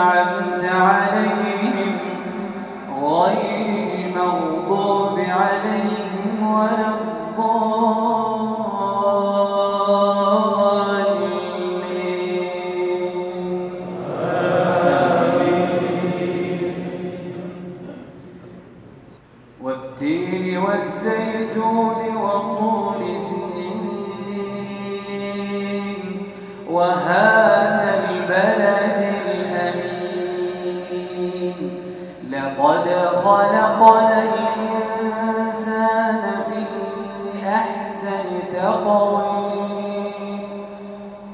أنعمت عليهم غير المغضوب عليهم ولا الضالين. والتين والزيتون وطول سينين. وهذا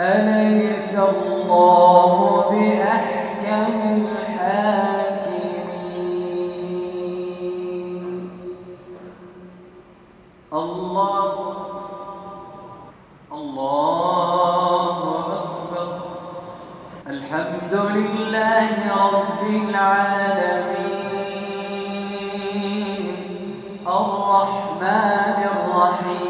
أليس الله بأحكم الحاكمين؟ الله الله أكبر. الحمد لله رب العالمين. الرحمن الرحيم.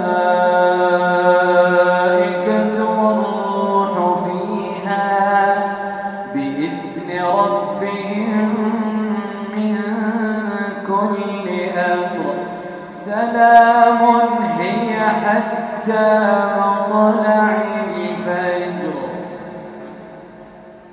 بربهم من كل أمر. سلام هي حتى مطلع